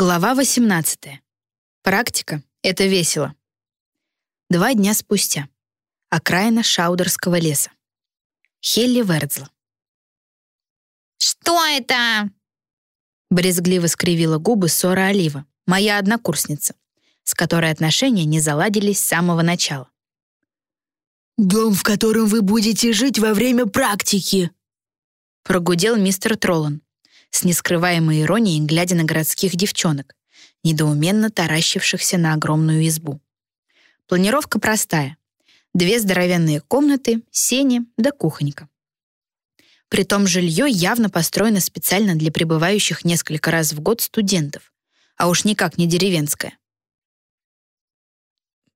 Глава 18. Практика — это весело. Два дня спустя. Окраина Шаудерского леса. Хелли Вердзла. «Что это?» Брезгливо скривила губы Сора Олива, моя однокурсница, с которой отношения не заладились с самого начала. «Дом, в котором вы будете жить во время практики», прогудел мистер Троллан, с нескрываемой иронией, глядя на городских девчонок, недоуменно таращившихся на огромную избу. Планировка простая. Две здоровенные комнаты, сени да кухонька. Притом жилье явно построено специально для прибывающих несколько раз в год студентов, а уж никак не деревенское.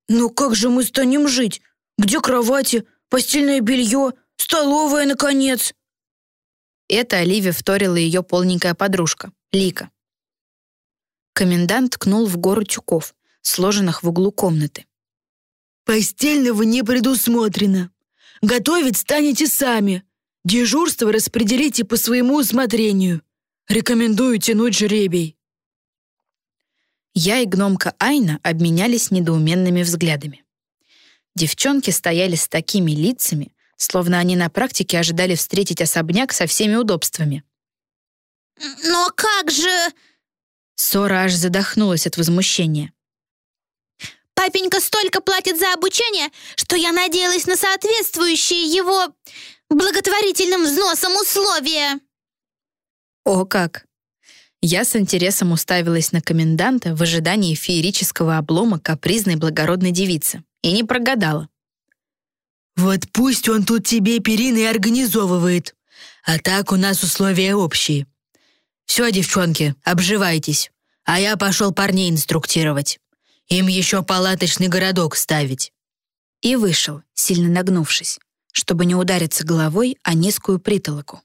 «Но как же мы станем жить? Где кровати, постельное белье, столовая, наконец?» Это Оливия вторила ее полненькая подружка, Лика. Комендант ткнул в гору тюков, сложенных в углу комнаты. «Постельного не предусмотрено. Готовить станете сами. Дежурство распределите по своему усмотрению. Рекомендую тянуть жребий». Я и гномка Айна обменялись недоуменными взглядами. Девчонки стояли с такими лицами, словно они на практике ожидали встретить особняк со всеми удобствами. «Но как же...» Сора аж задохнулась от возмущения. «Папенька столько платит за обучение, что я надеялась на соответствующие его благотворительным взносом условия». О, как! Я с интересом уставилась на коменданта в ожидании феерического облома капризной благородной девицы и не прогадала. «Вот пусть он тут тебе перины организовывает, а так у нас условия общие. Все, девчонки, обживайтесь, а я пошел парней инструктировать. Им еще палаточный городок ставить». И вышел, сильно нагнувшись, чтобы не удариться головой о низкую притолоку.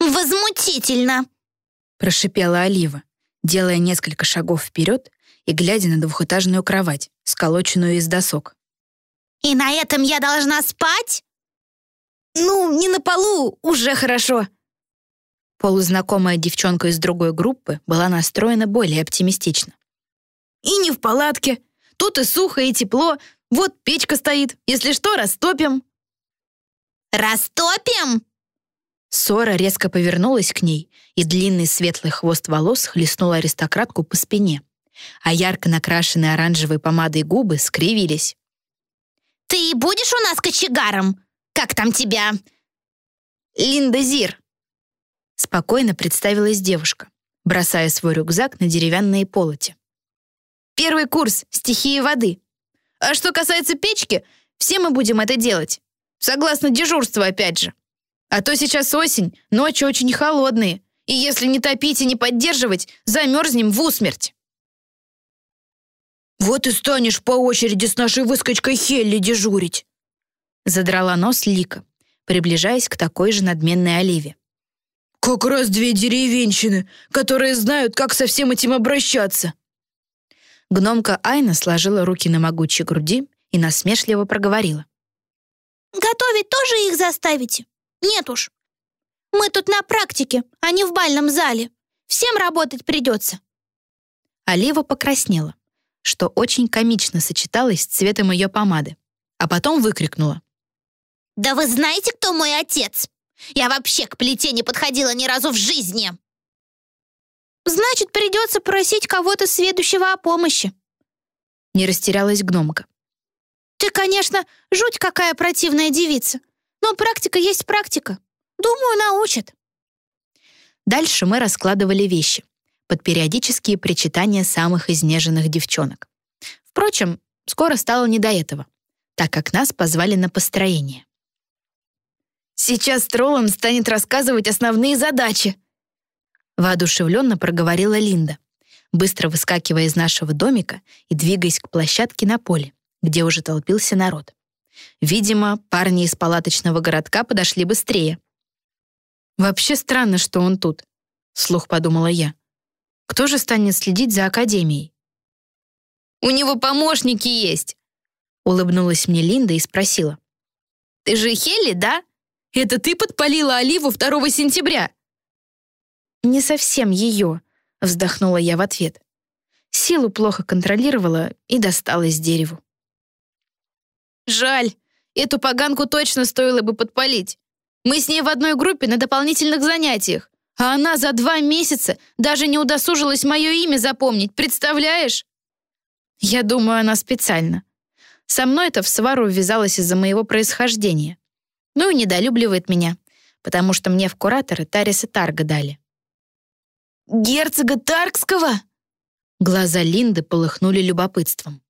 «Возмутительно!» — прошипела Олива, делая несколько шагов вперед и глядя на двухэтажную кровать, сколоченную из досок. «И на этом я должна спать?» «Ну, не на полу, уже хорошо». Полузнакомая девчонка из другой группы была настроена более оптимистично. «И не в палатке. Тут и сухо, и тепло. Вот печка стоит. Если что, растопим». «Растопим?» Сора резко повернулась к ней, и длинный светлый хвост волос хлестнул аристократку по спине, а ярко накрашенные оранжевой помадой губы скривились. «Ты будешь у нас кочегаром? Как там тебя?» «Линда Зир», — спокойно представилась девушка, бросая свой рюкзак на деревянные полоти. «Первый курс стихии воды. А что касается печки, все мы будем это делать. Согласно дежурству, опять же. А то сейчас осень, ночи очень холодные, и если не топить и не поддерживать, замерзнем в усмерть». «Вот и станешь по очереди с нашей выскочкой Хелли дежурить!» Задрала нос Лика, приближаясь к такой же надменной Оливе. «Как раз две деревенщины, которые знают, как со всем этим обращаться!» Гномка Айна сложила руки на могучей груди и насмешливо проговорила. «Готовить тоже их заставите? Нет уж. Мы тут на практике, а не в бальном зале. Всем работать придется». Олива покраснела что очень комично сочеталось с цветом ее помады, а потом выкрикнула. «Да вы знаете, кто мой отец? Я вообще к плите не подходила ни разу в жизни!» «Значит, придется просить кого-то сведущего о помощи», не растерялась гномка. «Ты, конечно, жуть какая противная девица, но практика есть практика. Думаю, научат». Дальше мы раскладывали вещи, под периодические причитания самых изнеженных девчонок. Впрочем, скоро стало не до этого, так как нас позвали на построение. «Сейчас Троллан станет рассказывать основные задачи», воодушевленно проговорила Линда, быстро выскакивая из нашего домика и двигаясь к площадке на поле, где уже толпился народ. Видимо, парни из палаточного городка подошли быстрее. «Вообще странно, что он тут», — слух подумала я. Кто же станет следить за Академией? «У него помощники есть!» Улыбнулась мне Линда и спросила. «Ты же Хелли, да? Это ты подпалила Оливу 2 сентября?» «Не совсем ее», вздохнула я в ответ. Силу плохо контролировала и досталась дереву. Жаль, эту поганку точно стоило бы подпалить. Мы с ней в одной группе на дополнительных занятиях, а она за два месяца даже не удосужилась мое имя запомнить, представляешь? Я думаю, она специально. Со мной это в свару ввязалась из-за моего происхождения. Ну и недолюбливает меня, потому что мне в кураторы Тариса Тарга дали. «Герцога Таргского?» Глаза Линды полыхнули любопытством.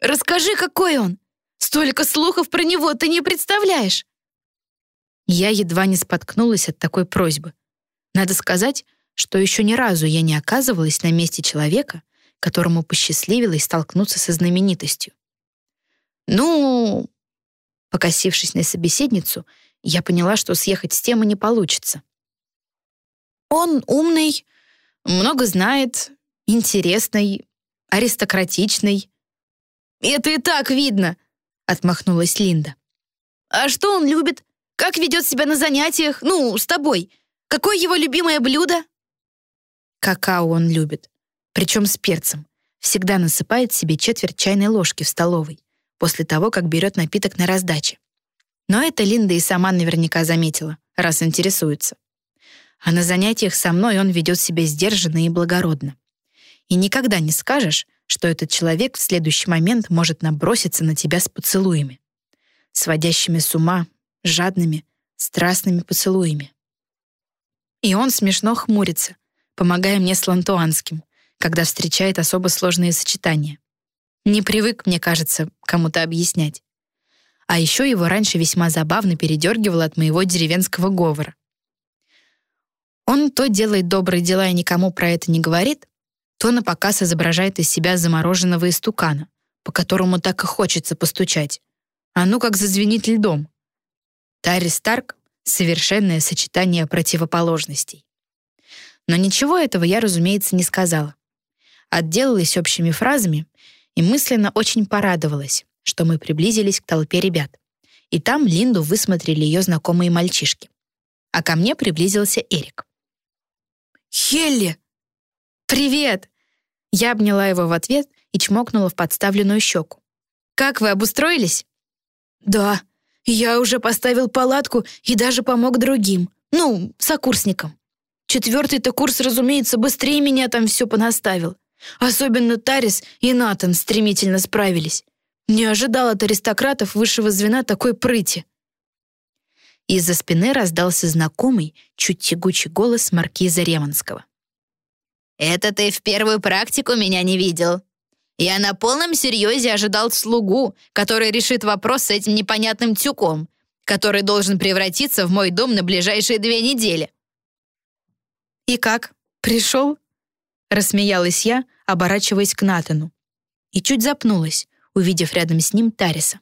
«Расскажи, какой он! Столько слухов про него ты не представляешь!» Я едва не споткнулась от такой просьбы. Надо сказать, что еще ни разу я не оказывалась на месте человека, которому посчастливилось столкнуться со знаменитостью. «Ну...» Покосившись на собеседницу, я поняла, что съехать с темы не получится. «Он умный, много знает, интересный, аристократичный». «Это и так видно», — отмахнулась Линда. «А что он любит? Как ведет себя на занятиях? Ну, с тобой. Какое его любимое блюдо?» Какао он любит, причем с перцем. Всегда насыпает себе четверть чайной ложки в столовой, после того, как берет напиток на раздаче. Но это Линда и сама наверняка заметила, раз интересуется. А на занятиях со мной он ведет себя сдержанно и благородно. И никогда не скажешь, что этот человек в следующий момент может наброситься на тебя с поцелуями. Сводящими с ума, жадными, страстными поцелуями. И он смешно хмурится, помогая мне с лантуанским, когда встречает особо сложные сочетания. Не привык, мне кажется, кому-то объяснять. А еще его раньше весьма забавно передергивало от моего деревенского говора. Он то делает добрые дела и никому про это не говорит, то на показ изображает из себя замороженного истукана, по которому так и хочется постучать. А ну как зазвенит льдом. Тарри Старк совершенное сочетание противоположностей. Но ничего этого я, разумеется, не сказала. Отделалась общими фразами и мысленно очень порадовалась, что мы приблизились к толпе ребят. И там Линду высмотрели ее знакомые мальчишки. А ко мне приблизился Эрик. «Хелли!» «Привет!» Я обняла его в ответ и чмокнула в подставленную щеку. «Как вы обустроились?» «Да», я уже поставил палатку и даже помог другим. Ну, сокурсникам. Четвертый-то курс, разумеется, быстрее меня там все понаставил. Особенно Тарис и Натан стремительно справились. Не ожидал от аристократов высшего звена такой прыти. Из-за спины раздался знакомый, чуть тягучий голос маркиза Реманского. «Это ты в первую практику меня не видел. Я на полном серьезе ожидал слугу, который решит вопрос с этим непонятным тюком, который должен превратиться в мой дом на ближайшие две недели. «И как? Пришел?» Рассмеялась я, оборачиваясь к Натану. И чуть запнулась, увидев рядом с ним Тариса.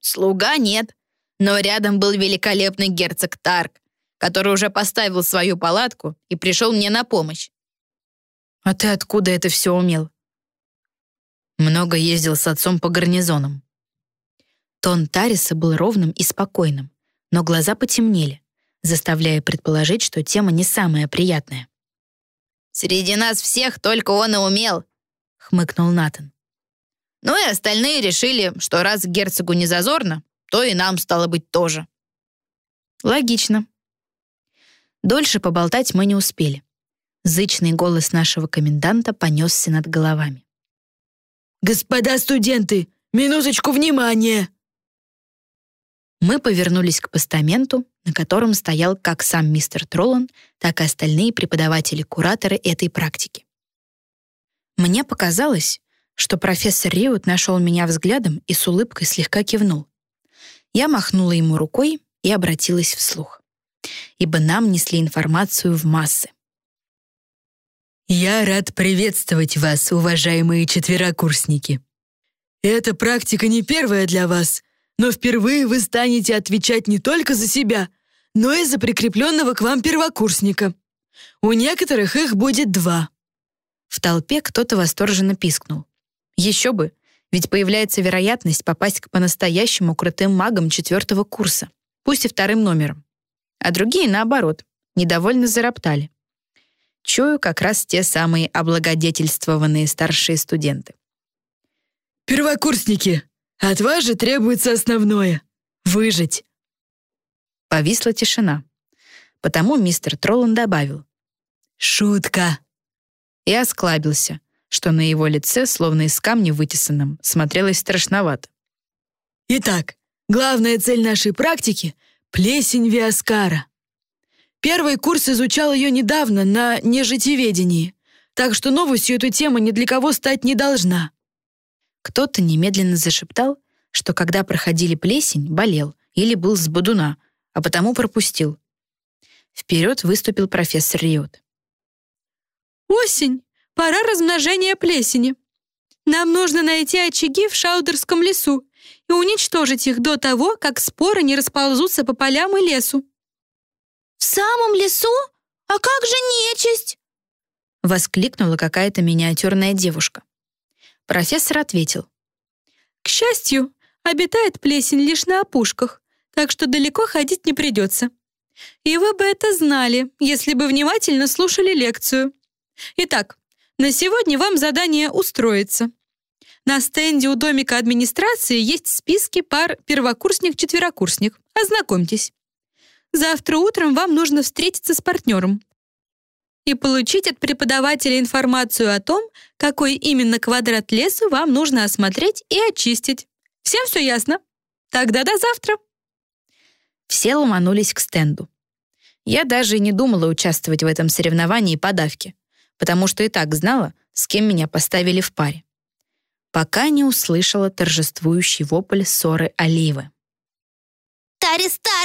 «Слуга нет, но рядом был великолепный герцог Тарк, который уже поставил свою палатку и пришел мне на помощь. «А ты откуда это все умел?» Много ездил с отцом по гарнизонам. Тон Тариса был ровным и спокойным, но глаза потемнели, заставляя предположить, что тема не самая приятная. «Среди нас всех только он и умел», — хмыкнул Натан. «Ну и остальные решили, что раз герцогу не зазорно, то и нам, стало быть, тоже». «Логично». Дольше поболтать мы не успели. Зычный голос нашего коменданта понесся над головами. «Господа студенты, минуточку внимания!» Мы повернулись к постаменту, на котором стоял как сам мистер Троллан, так и остальные преподаватели-кураторы этой практики. Мне показалось, что профессор Риут нашел меня взглядом и с улыбкой слегка кивнул. Я махнула ему рукой и обратилась вслух, ибо нам несли информацию в массы. «Я рад приветствовать вас, уважаемые четверокурсники. Эта практика не первая для вас, но впервые вы станете отвечать не только за себя, но и за прикрепленного к вам первокурсника. У некоторых их будет два». В толпе кто-то восторженно пискнул. Еще бы, ведь появляется вероятность попасть к по-настоящему крутым магам четвертого курса, пусть и вторым номером. А другие, наоборот, недовольно зароптали. Чую как раз те самые облагодетельствованные старшие студенты. «Первокурсники, от вас же требуется основное — выжить». Повисла тишина. Потому мистер Троллан добавил. «Шутка!» И осклабился, что на его лице, словно из камня вытесанном, смотрелось страшновато. Итак, главная цель нашей практики — плесень Виаскара. Первый курс изучал ее недавно на нежитеведении, так что новостью эту тему ни для кого стать не должна. Кто-то немедленно зашептал, что когда проходили плесень, болел или был с бодуна, а потому пропустил. Вперед выступил профессор Риот. «Осень! Пора размножения плесени. Нам нужно найти очаги в Шаудерском лесу и уничтожить их до того, как споры не расползутся по полям и лесу. «В самом лесу? А как же нечисть?» Воскликнула какая-то миниатюрная девушка. Профессор ответил. «К счастью, обитает плесень лишь на опушках, так что далеко ходить не придется. И вы бы это знали, если бы внимательно слушали лекцию. Итак, на сегодня вам задание устроиться. На стенде у домика администрации есть списки пар первокурсник-четверокурсник. Ознакомьтесь. Завтра утром вам нужно встретиться с партнером и получить от преподавателя информацию о том, какой именно квадрат леса вам нужно осмотреть и очистить. Всем все ясно? Тогда до завтра. Все ломанулись к стенду. Я даже и не думала участвовать в этом соревновании по давке, потому что и так знала, с кем меня поставили в паре. Пока не услышала торжествующий вопль ссоры Оливы. «Тарис Тарк!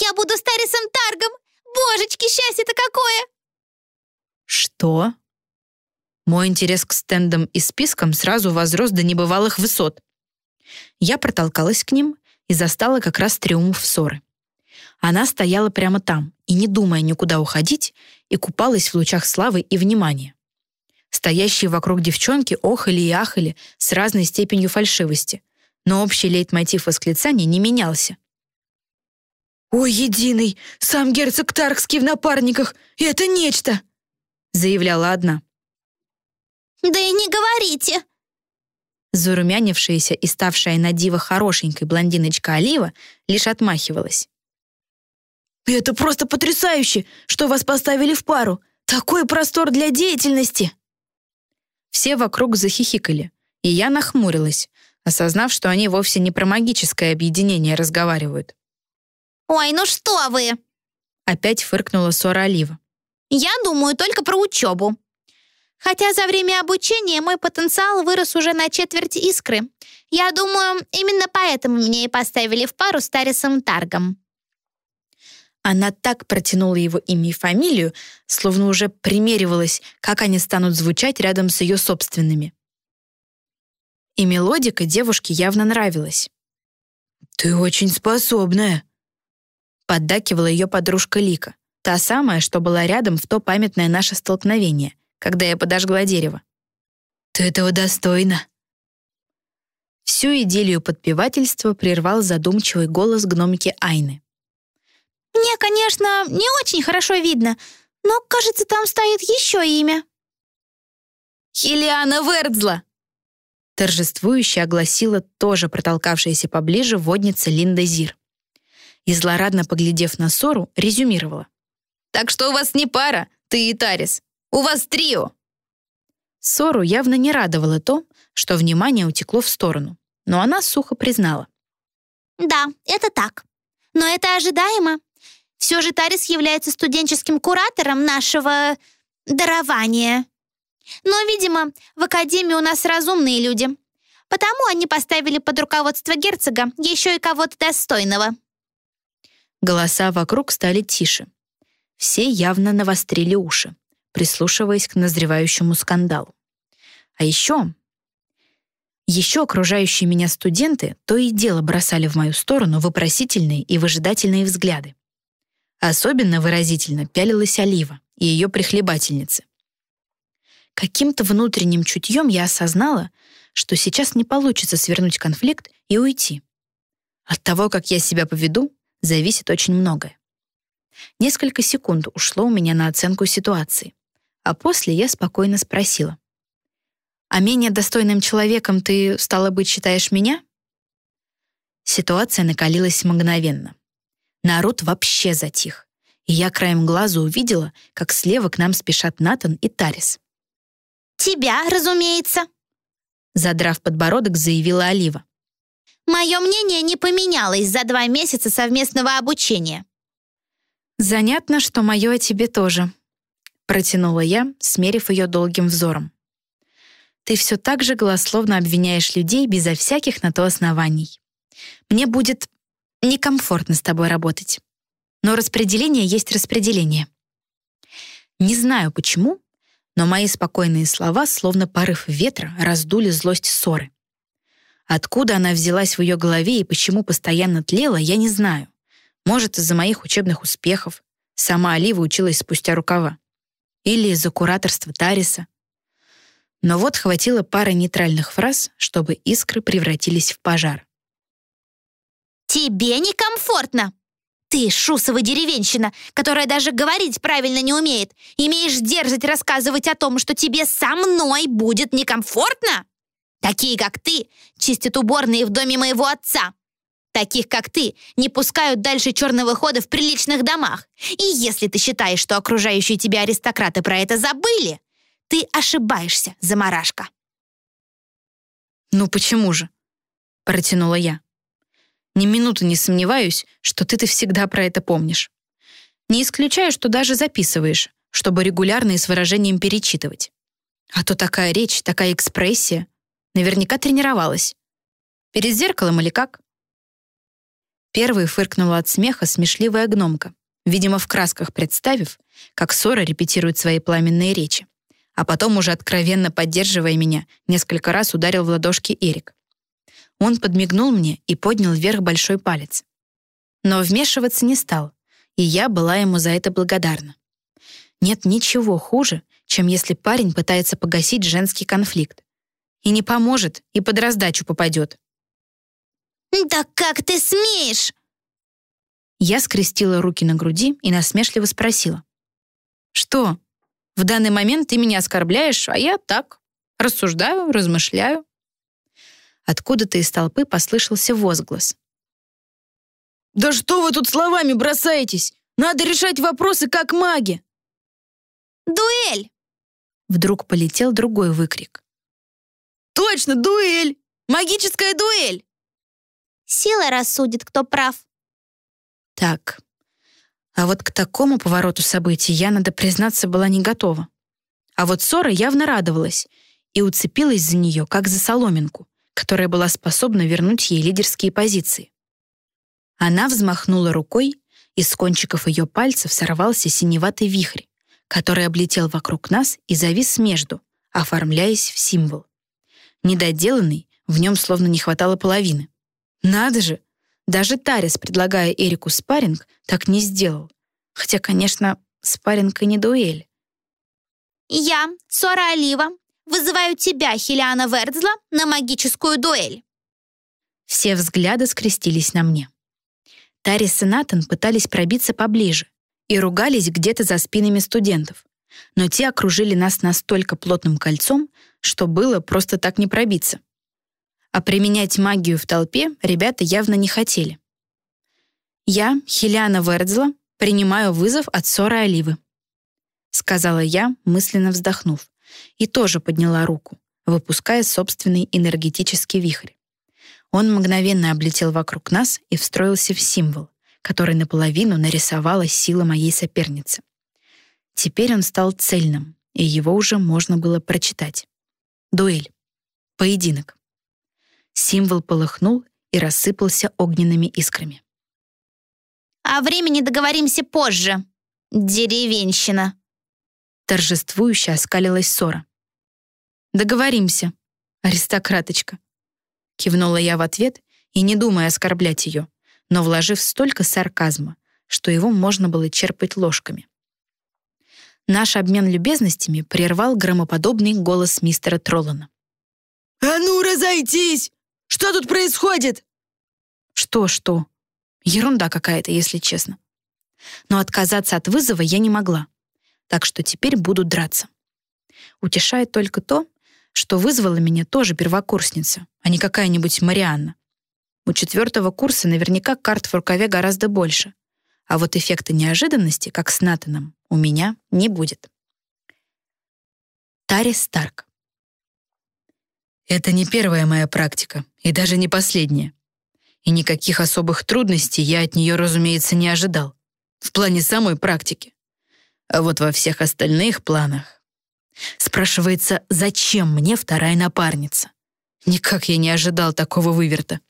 Я буду с Тарисом Таргом! Божечки, счастье-то какое!» «Что?» Мой интерес к стендам и спискам сразу возрос до небывалых высот. Я протолкалась к ним и застала как раз триумф ссоры. Она стояла прямо там и, не думая никуда уходить, и купалась в лучах славы и внимания. Стоящие вокруг девчонки охали и ахали с разной степенью фальшивости, но общий лейтмотив восклицания не менялся. «Ой, единый! Сам герцог Таркский в напарниках! Это нечто!» заявляла одна. «Да и не говорите!» Зарумянившаяся и ставшая на диво хорошенькой блондиночка Олива лишь отмахивалась. «Это просто потрясающе, что вас поставили в пару! Такой простор для деятельности!» Все вокруг захихикали, и я нахмурилась, осознав, что они вовсе не про магическое объединение разговаривают. «Ой, ну что вы!» Опять фыркнула Сора Олива. «Я думаю только про учебу. Хотя за время обучения мой потенциал вырос уже на четверть искры. Я думаю, именно поэтому меня и поставили в пару с Тарисом Таргом». Она так протянула его имя и фамилию, словно уже примеривалась, как они станут звучать рядом с ее собственными. И мелодика девушке явно нравилась. «Ты очень способная», — поддакивала ее подружка Лика, та самая, что была рядом в то памятное наше столкновение, когда я подожгла дерево. «Ты этого достойна». Всю идиллию подпевательства прервал задумчивый голос гномики Айны. Мне, конечно, не очень хорошо видно, но, кажется, там стоит еще имя». «Хелиана Вердзла!» торжествующе огласила тоже протолкавшаяся поближе водница Линда Зир. И злорадно поглядев на Сору, резюмировала. «Так что у вас не пара, ты и Тарис. У вас трио!» Сору явно не радовало то, что внимание утекло в сторону, но она сухо признала. «Да, это так. Но это ожидаемо. Все же Тарис является студенческим куратором нашего дарования. Но, видимо, в Академии у нас разумные люди. Потому они поставили под руководство герцога еще и кого-то достойного. Голоса вокруг стали тише. Все явно навострили уши, прислушиваясь к назревающему скандалу. А еще... Еще окружающие меня студенты то и дело бросали в мою сторону вопросительные и выжидательные взгляды. Особенно выразительно пялилась Олива и ее прихлебательницы. Каким-то внутренним чутьем я осознала, что сейчас не получится свернуть конфликт и уйти. От того, как я себя поведу, зависит очень многое. Несколько секунд ушло у меня на оценку ситуации, а после я спокойно спросила. «А менее достойным человеком ты, стало быть, считаешь меня?» Ситуация накалилась мгновенно. Народ вообще затих, и я краем глаза увидела, как слева к нам спешат Натан и Тарис. «Тебя, разумеется», — задрав подбородок, заявила Олива. «Мое мнение не поменялось за два месяца совместного обучения». «Занятно, что мое о тебе тоже», — протянула я, смерив ее долгим взором. «Ты все так же голословно обвиняешь людей безо всяких на то оснований. Мне будет некомфортно с тобой работать. Но распределение есть распределение. Не знаю почему, но мои спокойные слова, словно порыв ветра, раздули злость ссоры. Откуда она взялась в ее голове и почему постоянно тлела, я не знаю. Может, из-за моих учебных успехов. Сама Олива училась спустя рукава. Или из-за кураторства Тариса. Но вот хватило пары нейтральных фраз, чтобы искры превратились в пожар. «Тебе некомфортно!» Ты, шусова деревенщина, которая даже говорить правильно не умеет, имеешь дерзать рассказывать о том, что тебе со мной будет некомфортно? Такие, как ты, чистят уборные в доме моего отца. Таких, как ты, не пускают дальше черного хода в приличных домах. И если ты считаешь, что окружающие тебя аристократы про это забыли, ты ошибаешься, заморашка. «Ну почему же?» — протянула я. Ни минуты не сомневаюсь, что ты-то всегда про это помнишь. Не исключаю, что даже записываешь, чтобы регулярно и с выражением перечитывать. А то такая речь, такая экспрессия. Наверняка тренировалась. Перед зеркалом или как? Первой фыркнула от смеха смешливая гномка, видимо, в красках представив, как Сора репетирует свои пламенные речи. А потом, уже откровенно поддерживая меня, несколько раз ударил в ладошки Эрик. Он подмигнул мне и поднял вверх большой палец. Но вмешиваться не стал, и я была ему за это благодарна. Нет ничего хуже, чем если парень пытается погасить женский конфликт. И не поможет, и под раздачу попадет. «Да как ты смеешь?» Я скрестила руки на груди и насмешливо спросила. «Что? В данный момент ты меня оскорбляешь, а я так, рассуждаю, размышляю. Откуда-то из толпы послышался возглас. «Да что вы тут словами бросаетесь? Надо решать вопросы как маги!» «Дуэль!» Вдруг полетел другой выкрик. «Точно, дуэль! Магическая дуэль!» «Сила рассудит, кто прав». Так, а вот к такому повороту событий я, надо признаться, была не готова. А вот Сора явно радовалась и уцепилась за нее, как за соломинку, которая была способна вернуть ей лидерские позиции. Она взмахнула рукой, и с кончиков ее пальцев сорвался синеватый вихрь, который облетел вокруг нас и завис между, оформляясь в символ. Недоделанный, в нем словно не хватало половины. Надо же! Даже Тарис, предлагая Эрику спарринг, так не сделал. Хотя, конечно, спарринг и не дуэль. «Я, Сора Олива, Вызываю тебя, Хелиана Вердзла, на магическую дуэль!» Все взгляды скрестились на мне. Тарис и Натан пытались пробиться поближе и ругались где-то за спинами студентов, но те окружили нас настолько плотным кольцом, что было просто так не пробиться. А применять магию в толпе ребята явно не хотели. «Я, Хелиана Вердзла, принимаю вызов от Соры Оливы», сказала я, мысленно вздохнув, и тоже подняла руку, выпуская собственный энергетический вихрь. Он мгновенно облетел вокруг нас и встроился в символ, который наполовину нарисовала сила моей соперницы. Теперь он стал цельным, и его уже можно было прочитать. Дуэль. Поединок. Символ полыхнул и рассыпался огненными искрами. «О времени договоримся позже, деревенщина», Торжествующе оскалилась Сора. «Договоримся, аристократочка», — кивнула я в ответ и не думая оскорблять ее, но вложив столько сарказма, что его можно было черпать ложками. Наш обмен любезностями прервал громоподобный голос мистера Троллана. «А ну, разойтись! Что тут происходит?» «Что-что? Ерунда какая-то, если честно. Но отказаться от вызова я не могла так что теперь буду драться. Утешает только то, что вызвала меня тоже первокурсница, а не какая-нибудь Марианна. У четвертого курса наверняка карт в рукаве гораздо больше. А вот эффекта неожиданности, как с Натаном, у меня не будет. Тарис Старк. Это не первая моя практика, и даже не последняя. И никаких особых трудностей я от нее, разумеется, не ожидал. В плане самой практики. А вот во всех остальных планах... Спрашивается, зачем мне вторая напарница? Никак я не ожидал такого выверта.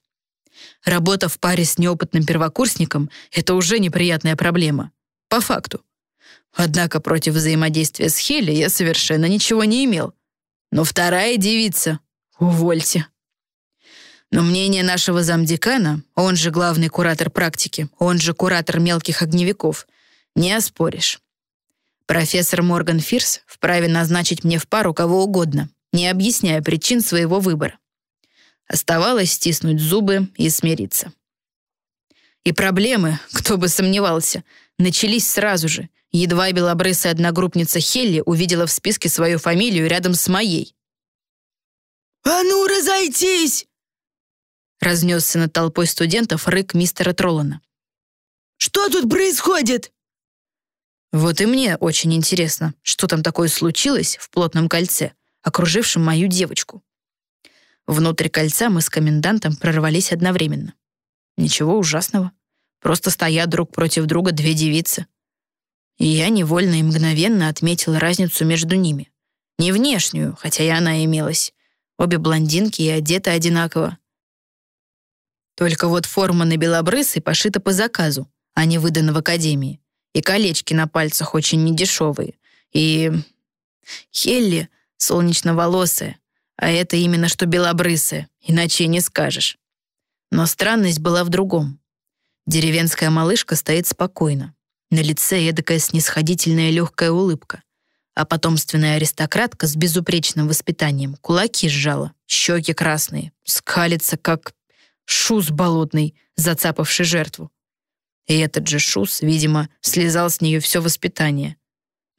Работа в паре с неопытным первокурсником — это уже неприятная проблема. По факту. Однако против взаимодействия с Хелли я совершенно ничего не имел. Но вторая девица — увольте. Но мнение нашего замдекана, он же главный куратор практики, он же куратор мелких огневиков, не оспоришь. Профессор Морган Фирс вправе назначить мне в пару кого угодно, не объясняя причин своего выбора. Оставалось стиснуть зубы и смириться. И проблемы, кто бы сомневался, начались сразу же. Едва белобрысая одногруппница Хелли увидела в списке свою фамилию рядом с моей. «А ну, разойтись!» Разнесся над толпой студентов рык мистера Троллана. «Что тут происходит?» Вот и мне очень интересно, что там такое случилось в плотном кольце, окружившем мою девочку. Внутрь кольца мы с комендантом прорвались одновременно. Ничего ужасного. Просто стоят друг против друга две девицы. И я невольно и мгновенно отметил разницу между ними. Не внешнюю, хотя и она имелась. Обе блондинки и одеты одинаково. Только вот форма на белобрысой пошита по заказу, а не выдана в академии. И колечки на пальцах очень недешевые. И... Хелли солнечноволосая, а это именно что белобрысая, иначе не скажешь. Но странность была в другом. Деревенская малышка стоит спокойно. На лице эдакая снисходительная легкая улыбка. А потомственная аристократка с безупречным воспитанием кулаки сжала, щеки красные, скалится, как шус болотный, зацапавший жертву. И этот же шус, видимо, слезал с нее все воспитание.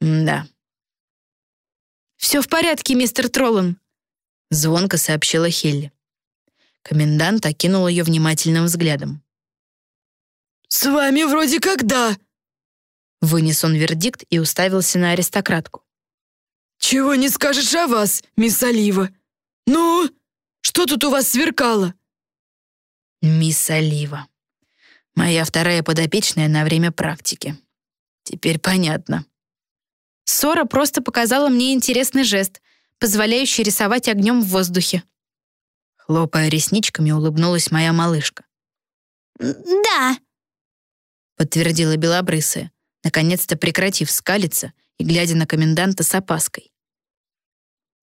М да. «Все в порядке, мистер Троллан», Звонко сообщила Хелли. Комендант окинул ее внимательным взглядом. «С вами вроде когда?» Вынес он вердикт и уставился на аристократку. «Чего не скажешь о вас, мисс Олива? Ну, что тут у вас сверкало?» «Мисс Олива. Моя вторая подопечная на время практики. Теперь понятно». Сора просто показала мне интересный жест, позволяющий рисовать огнем в воздухе. Хлопая ресничками, улыбнулась моя малышка. «Да», — подтвердила белобрысая, наконец-то прекратив скалиться и глядя на коменданта с опаской.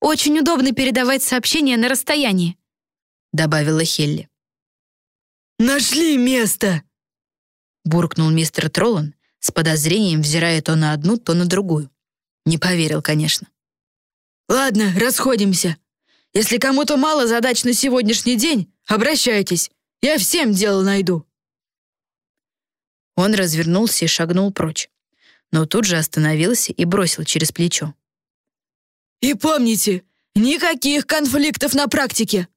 «Очень удобно передавать сообщения на расстоянии», — добавила Хелли. «Нашли место!» — буркнул мистер Троллан, с подозрением взирая то на одну, то на другую. Не поверил, конечно. «Ладно, расходимся. Если кому-то мало задач на сегодняшний день, обращайтесь. Я всем дело найду». Он развернулся и шагнул прочь, но тут же остановился и бросил через плечо. «И помните, никаких конфликтов на практике.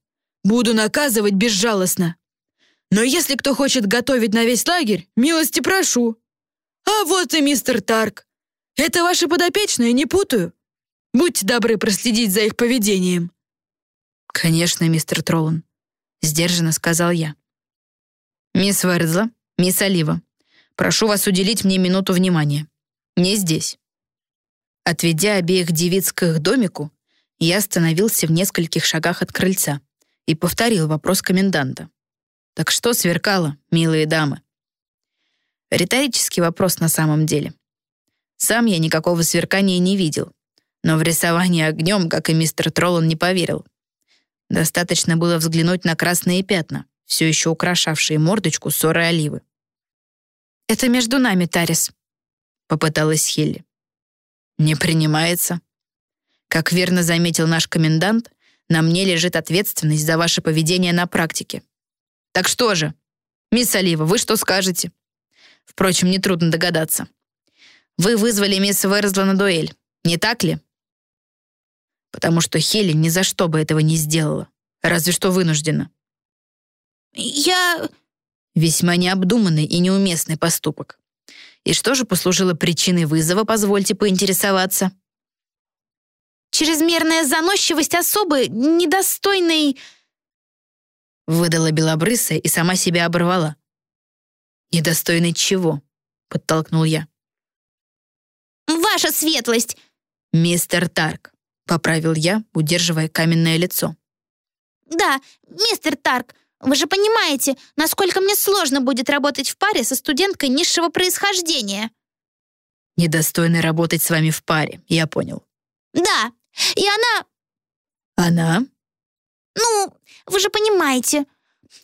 Буду наказывать безжалостно. Но если кто хочет готовить на весь лагерь, милости прошу. А вот и мистер Тарк. Это ваши подопечные, не путаю. Будьте добры проследить за их поведением». «Конечно, мистер Троллан», — сдержанно сказал я. «Мисс Вердзла, мисс Олива, прошу вас уделить мне минуту внимания. Не здесь». Отведя обеих девиц к их домику, я остановился в нескольких шагах от крыльца и повторил вопрос коменданта. «Так что сверкало, милые дамы?» Риторический вопрос на самом деле. Сам я никакого сверкания не видел, но в рисование огнем, как и мистер Троллан, не поверил. Достаточно было взглянуть на красные пятна, все еще украшавшие мордочку ссоры оливы. «Это между нами, Тарис», — попыталась Хелли. «Не принимается. Как верно заметил наш комендант, на мне лежит ответственность за ваше поведение на практике. Так что же, мисс Олива, вы что скажете? Впрочем, нетрудно догадаться. Вы вызвали мисс Верзла на дуэль, не так ли?» Потому что Хели ни за что бы этого не сделала. Разве что вынуждена. Я... Весьма необдуманный и неуместный поступок. И что же послужило причиной вызова, позвольте поинтересоваться? Чрезмерная заносчивость особы, недостойной... Выдала белобрысая и сама себя оборвала. «Недостойный чего?» — подтолкнул я. Ваша светлость!» «Мистер Тарк», — поправил я, удерживая каменное лицо. «Да, мистер Тарк, вы же понимаете, насколько мне сложно будет работать в паре со студенткой низшего происхождения». «Недостойно работать с вами в паре, я понял». «Да, и она...» «Она?» «Ну, вы же понимаете.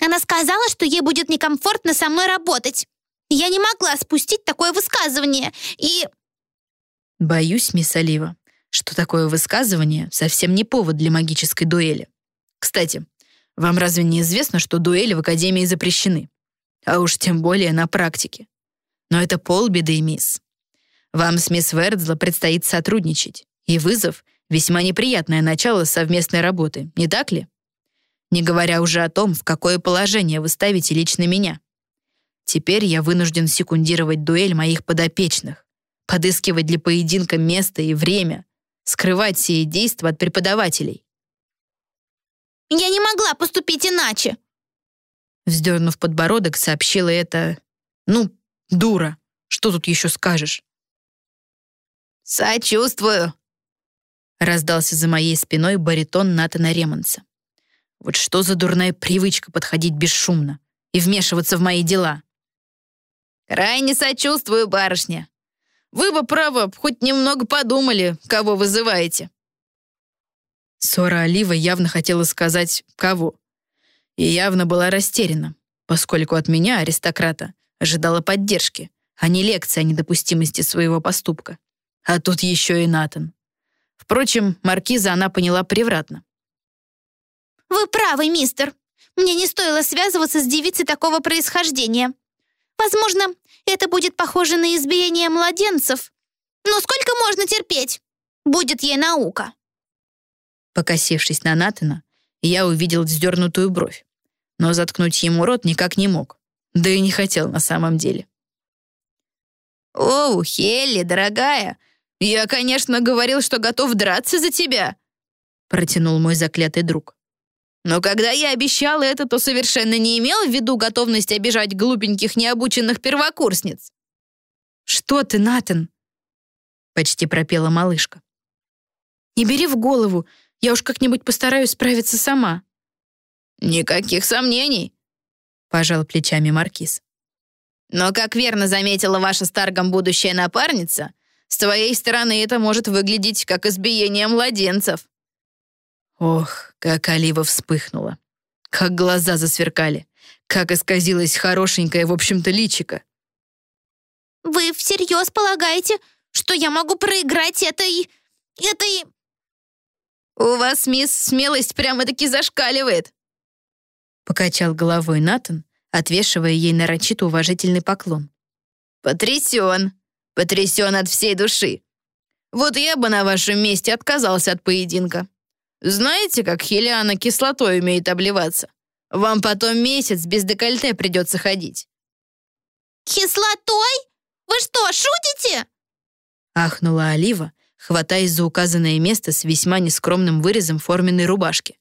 Она сказала, что ей будет некомфортно со мной работать. Я не могла спустить такое высказывание, и...» «Боюсь, мисс Олива, что такое высказывание совсем не повод для магической дуэли. Кстати, вам разве не известно, что дуэли в Академии запрещены? А уж тем более на практике. Но это полбеды, мисс. Вам с мисс Вердзла предстоит сотрудничать, и вызов — весьма неприятное начало совместной работы, не так ли? Не говоря уже о том, в какое положение вы ставите лично меня. Теперь я вынужден секундировать дуэль моих подопечных, подыскивать для поединка место и время, скрывать сие действа от преподавателей. «Я не могла поступить иначе!» Вздернув подбородок, сообщила это... Ну, дура, что тут еще скажешь? «Сочувствую!» Раздался за моей спиной баритон Натана Ремонса. Вот что за дурная привычка подходить бесшумно и вмешиваться в мои дела? «Крайне сочувствую, барышня. Вы бы, право, хоть немного подумали, кого вызываете». Сора Олива явно хотела сказать «кого». И явно была растеряна, поскольку от меня, аристократа, ожидала поддержки, а не лекции о недопустимости своего поступка. А тут еще и Натан. Впрочем, маркиза она поняла превратно. «Вы правы, мистер. Мне не стоило связываться с девицей такого происхождения. Возможно, это будет похоже на избиение младенцев. Но сколько можно терпеть? Будет ей наука». Покосившись на Натана, я увидел вздернутую бровь, но заткнуть ему рот никак не мог, да и не хотел на самом деле. «Оу, Хелли, дорогая, я, конечно, говорил, что готов драться за тебя», протянул мой заклятый друг. Но когда я обещала это, то совершенно не имел в виду готовность обижать глупеньких необученных первокурсниц. «Что ты, Натан?» Почти пропела малышка. «Не бери в голову, я уж как-нибудь постараюсь справиться сама». «Никаких сомнений», — пожал плечами Маркиз. «Но, как верно заметила ваша старгом будущая напарница, с твоей стороны это может выглядеть как избиение младенцев». Ох, как Олива вспыхнула. Как глаза засверкали. Как исказилось хорошенькое, в общем-то, личико. «Вы всерьез полагаете, что я могу проиграть этой... этой...» «У вас, мисс, смелость прямо-таки зашкаливает!» Покачал головой Натан, отвешивая ей нарочито уважительный поклон. «Потрясен! Потрясен от всей души! Вот я бы на вашем месте отказался от поединка. Знаете, как Хелиана кислотой умеет обливаться? Вам потом месяц без декольте придется ходить». «Кислотой? Вы что, шутите?» Ахнула Олива, хватаясь за указанное место с весьма нескромным вырезом форменной рубашки.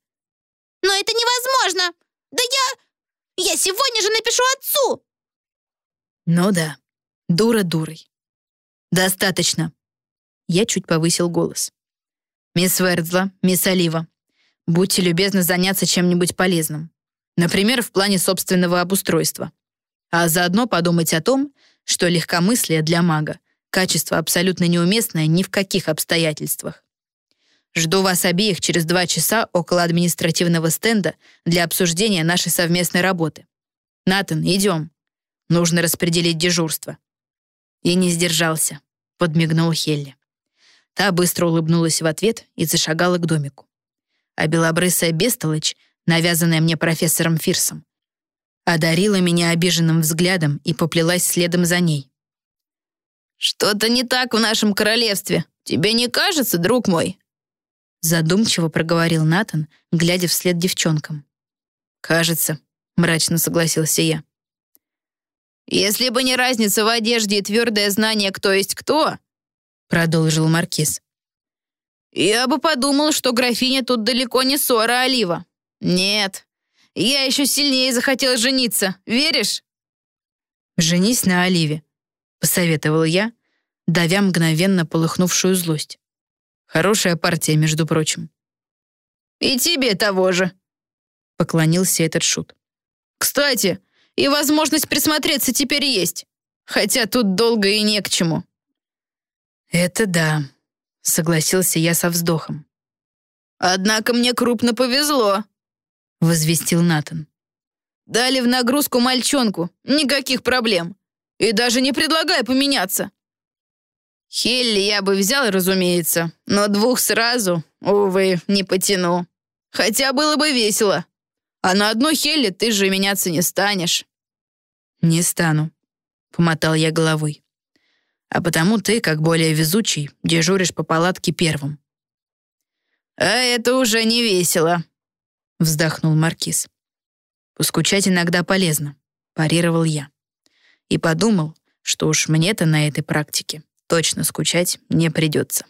«Но это невозможно! Да я... я сегодня же напишу отцу!» «Ну да, дура дурой. Достаточно». Я чуть повысил голос. «Мисс Вердзла, мисс Олива, будьте любезны заняться чем-нибудь полезным. Например, в плане собственного обустройства. А заодно подумать о том, что легкомыслие для мага — качество абсолютно неуместное ни в каких обстоятельствах. Жду вас обеих через два часа около административного стенда для обсуждения нашей совместной работы. Натан, идем. Нужно распределить дежурство». И не сдержался, подмигнул Хелли. Та быстро улыбнулась в ответ и зашагала к домику. А белобрысая бестолочь, навязанная мне профессором Фирсом, одарила меня обиженным взглядом и поплелась следом за ней. «Что-то не так в нашем королевстве. Тебе не кажется, друг мой?» Задумчиво проговорил Натан, глядя вслед девчонкам. «Кажется», — мрачно согласился я. «Если бы не разница в одежде и твердое знание, кто есть кто», — продолжил Маркиз. «Я бы подумал, что графиня тут далеко не ссора Олива. Нет, я еще сильнее захотел жениться, веришь?» «Женись на Оливе», — посоветовал я, давя мгновенно полыхнувшую злость. Хорошая партия, между прочим. «И тебе того же», — поклонился этот шут. «Кстати, и возможность присмотреться теперь есть, хотя тут долго и не к чему». «Это да», — согласился я со вздохом. «Однако мне крупно повезло», — возвестил Натан. «Дали в нагрузку мальчонку, никаких проблем. И даже не предлагай поменяться. Хелли я бы взял, разумеется, но двух сразу, увы, не потяну. Хотя было бы весело. А на одну Хелли ты же меняться не станешь». «Не стану», — помотал я головой. «А потому ты, как более везучий, дежуришь по палатке первым». «А это уже не весело», — вздохнул Маркиз. «Поскучать иногда полезно», — парировал я. И подумал, что уж мне-то на этой практике точно скучать не придется.